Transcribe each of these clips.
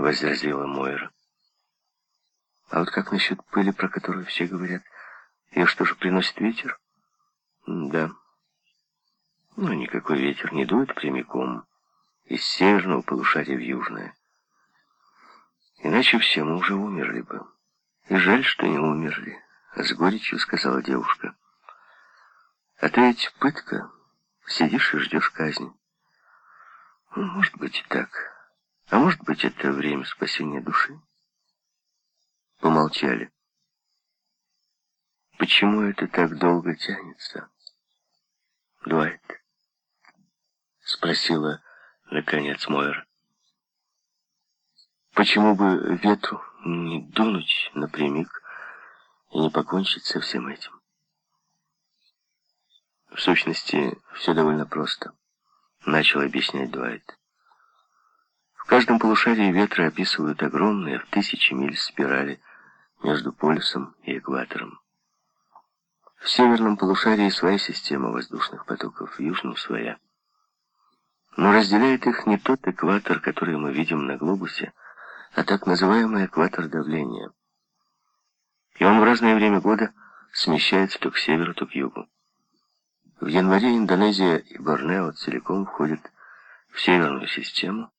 возразила Мойра. А вот как насчет пыли, про которую все говорят? Ее что же приносит ветер? Да. Но никакой ветер не дует прямиком из северного полушария в южное. Иначе все мы уже умерли бы. И жаль, что не умерли, с горечью сказала девушка. А ты ведь пытка, сидишь и ждешь казни. Ну, может быть и так. А может быть это время спасения души? Помолчали. Почему это так долго тянется? Дуайт? Спросила, наконец, Мойра. Почему бы ветру не дунуть напрямик и не покончить со всем этим? В сущности, все довольно просто, начал объяснять Дуайт. В каждом полушарии ветра описывают огромные в тысячи миль спирали между полюсом и экватором. В северном полушарии своя система воздушных потоков, в южном своя. Но разделяет их не тот экватор, который мы видим на глобусе, а так называемый экватор давления. И он в разное время года смещается то к северу, то к югу. В январе Индонезия и Борнео целиком входят в северную систему,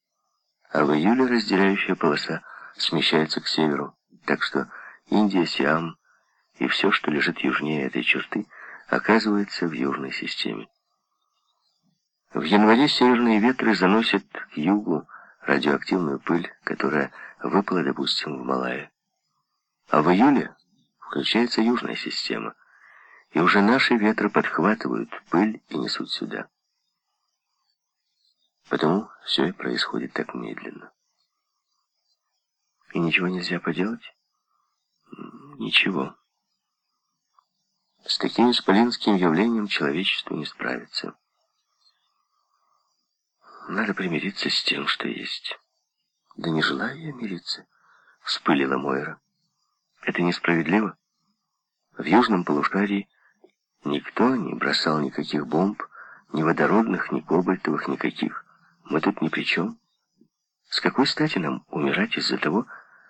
а в июле разделяющая полоса смещается к северу, так что Индия, Сиам и все, что лежит южнее этой черты, оказывается в южной системе. В январе северные ветры заносят к югу радиоактивную пыль, которая выпала, допустим, в Малайе. А в июле включается южная система, и уже наши ветры подхватывают пыль и несут сюда. Потому все и происходит так медленно. И ничего нельзя поделать? Ничего. С таким исполинским явлением человечеству не справится. Надо примириться с тем, что есть. Да не желаю я мириться, вспылила Мойра. Это несправедливо. В южном полушарии никто не бросал никаких бомб, ни водородных, ни кобальтовых, никаких. Мы тут ни при чем. С какой стати нам умирать из-за того,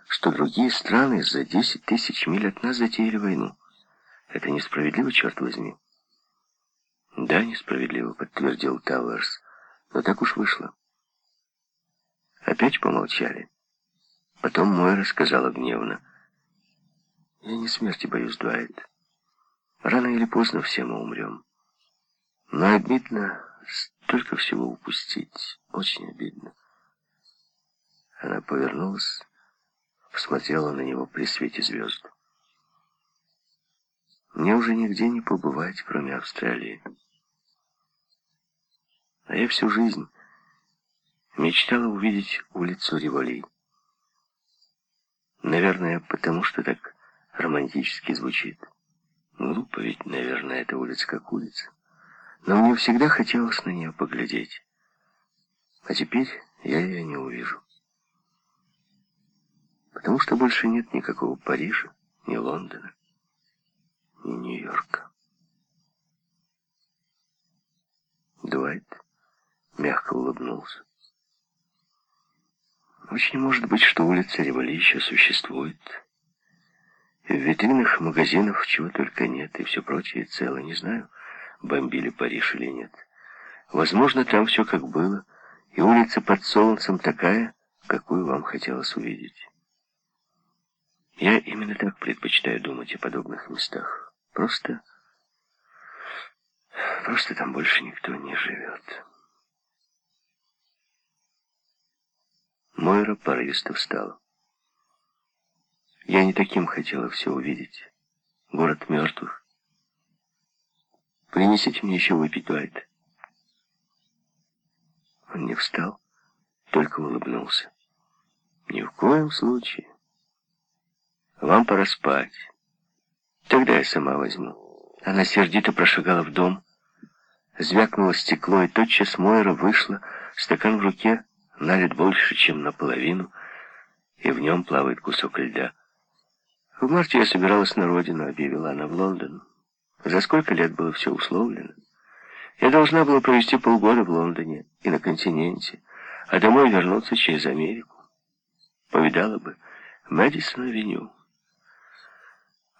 что другие страны за 10 тысяч миль от нас затеяли войну. Это несправедливо, черт возьми. Да, несправедливо, подтвердил Тауэрс. Но так уж вышло. Опять помолчали. Потом Мойра сказала гневно. Я не смерти боюсь, Дуайт. Рано или поздно все мы умрем. Но обидно столько всего упустить. Очень обидно. Она повернулась посмотрела на него при свете звезд. Мне уже нигде не побывать, кроме Австралии. А я всю жизнь мечтала увидеть улицу Револей. Наверное, потому что так романтически звучит. Глупо ведь, наверное, эта улица как улица. Но мне всегда хотелось на нее поглядеть. А теперь я ее не увижу потому что больше нет никакого Парижа, ни Лондона, ни Нью-Йорка. Дуайт мягко улыбнулся. Очень может быть, что улица Револи еще существует. И в витринах магазинов чего только нет, и все прочее цело. Не знаю, бомбили Париж или нет. Возможно, там все как было, и улица под солнцем такая, какую вам хотелось увидеть. Я именно так предпочитаю думать о подобных местах. Просто... Просто там больше никто не живет. Мойра порывисто встала. Я не таким хотела все увидеть. Город мертвых. Принесите мне еще выпить, Дуайт. Он не встал, только улыбнулся. Ни в коем случае. Вам пора спать. Тогда я сама возьму. Она сердито прошагала в дом, звякнуло стекло, и тотчас Мойра вышла, стакан в руке, налит больше, чем наполовину, и в нем плавает кусок льда. В марте я собиралась на родину, объявила она в Лондон. За сколько лет было все условлено? Я должна была провести полгода в Лондоне и на континенте, а домой вернуться через Америку. повидала бы Мэдисон-авеню.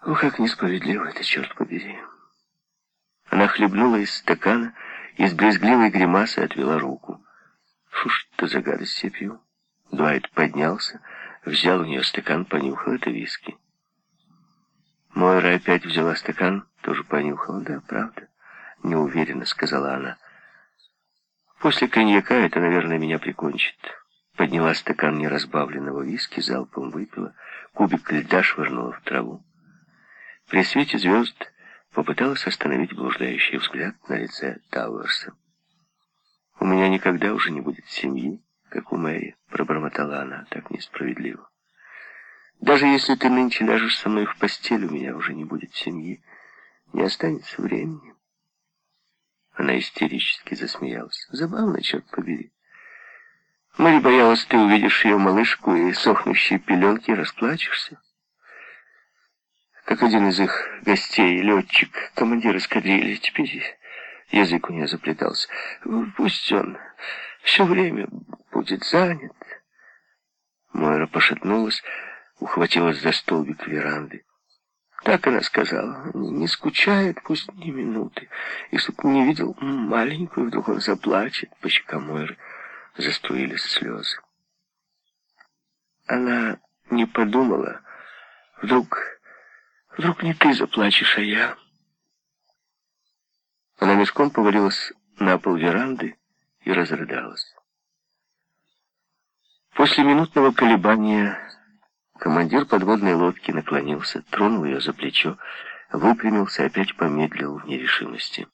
О, как несправедливо это, черт побери. Она хлебнула из стакана и с брезгливой гримасой отвела руку. Фу, что за гадость я пью. Дуайт поднялся, взял у нее стакан, понюхал это виски. Мойра опять взяла стакан, тоже понюхала. Да, правда, неуверенно сказала она. После коньяка это, наверное, меня прикончит. Подняла стакан неразбавленного виски, залпом выпила, кубик льда швырнула в траву. При свете звезд попыталась остановить блуждающий взгляд на лице Тауэрса. «У меня никогда уже не будет семьи, как у Мэри», — пробормотала она, так несправедливо. «Даже если ты нынче ляжешь со мной в постель, у меня уже не будет семьи, не останется времени». Она истерически засмеялась. «Забавно, черт побери. Мэри боялась, ты увидишь ее малышку и сохнущие пеленки, расплачешься» как один из их гостей, летчик, командир эскадрильи. Теперь язык у нее заплетался. Пусть он все время будет занят. Мойра пошатнулась, ухватилась за столбик веранды. Так она сказала, не скучает, пусть ни минуты. И чтоб не видел маленькую, вдруг он заплачет. По щекам Мойры заструились слезы. Она не подумала, вдруг Вдруг не ты заплачешь, а я. Она мешком повалилась на пол веранды и разрыдалась. После минутного колебания командир подводной лодки наклонился, тронул ее за плечо, выпрямился, опять помедлил в нерешимости.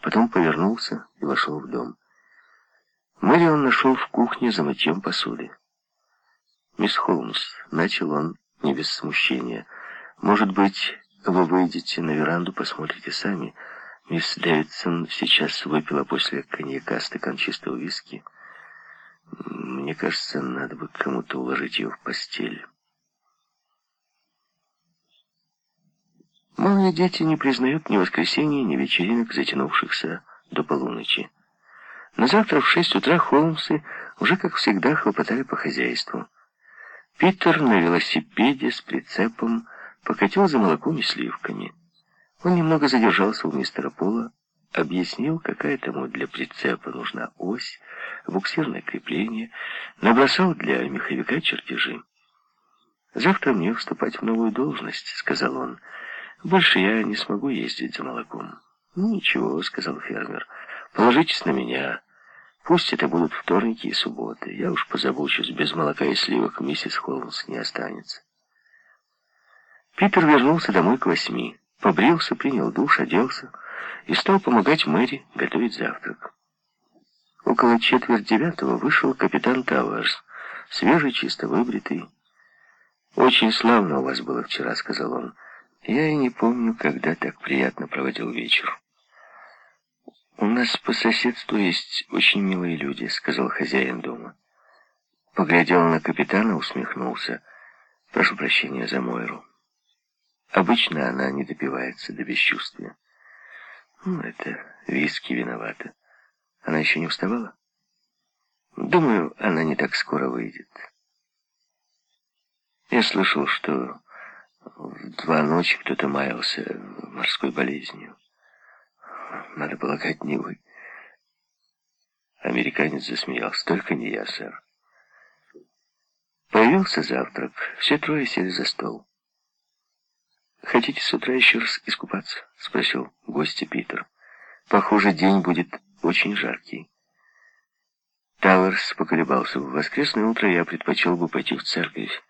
Потом повернулся и вошел в дом. Мэри он нашел в кухне за мытьем посуды. «Мисс Холмс», — начал он не без смущения, — может быть, вы выйдете на веранду, посмотрите сами. Мисс Дэвидсон сейчас выпила после коньяка стакан чистого виски. Мне кажется, надо бы кому-то уложить ее в постель. Малые дети не признают ни воскресенья, ни вечеринок, затянувшихся до полуночи. На завтра в шесть утра Холмсы уже, как всегда, хлопотали по хозяйству. Питер на велосипеде с прицепом покатил за молоком и сливками. Он немного задержался у мистера Пола, объяснил, какая тому для прицепа нужна ось, буксирное крепление, набросал для меховика чертежи. «Завтра мне вступать в новую должность», — сказал он. «Больше я не смогу ездить за молоком». «Ну, ничего», — сказал фермер, — «положитесь на меня. Пусть это будут вторники и субботы. Я уж позабочусь, без молока и сливок миссис Холмс не останется». Питер вернулся домой к восьми, побрился, принял душ, оделся и стал помогать Мэри готовить завтрак. Около четверть девятого вышел капитан Тауэрс, свежий, чисто выбритый. «Очень славно у вас было вчера», — сказал он. «Я и не помню, когда так приятно проводил вечер». «У нас по соседству есть очень милые люди», — сказал хозяин дома. Поглядел на капитана, усмехнулся. «Прошу прощения за Мойру». Обычно она не допивается до бесчувствия. Ну, это виски виновата. Она еще не вставала? Думаю, она не так скоро выйдет. Я слышал, что в два ночи кто-то маялся морской болезнью. Надо полагать, не вы. Американец засмеялся. Только не я, сэр. Появился завтрак. Все трое сели за стол. «Хотите с утра еще раз искупаться?» — спросил гостя Питер. «Похоже, день будет очень жаркий». Тауэрс поколебался. «В воскресное утро я предпочел бы пойти в церковь.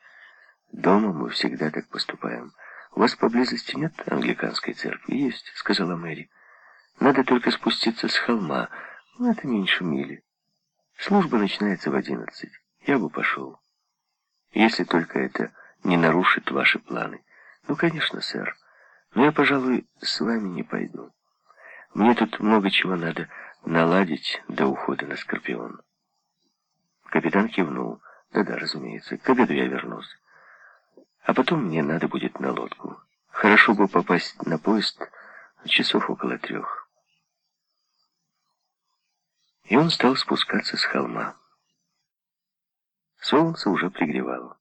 Дома мы всегда так поступаем. У вас поблизости нет англиканской церкви?» «Есть», — сказала Мэри. «Надо только спуститься с холма. Ну, это меньше мили. Служба начинается в одиннадцать. Я бы пошел. Если только это не нарушит ваши планы». «Ну, конечно, сэр. Но я, пожалуй, с вами не пойду. Мне тут много чего надо наладить до ухода на Скорпион». Капитан кивнул. «Да-да, разумеется, к обеду я вернусь. А потом мне надо будет на лодку. Хорошо бы попасть на поезд часов около трех». И он стал спускаться с холма. Солнце уже пригревало.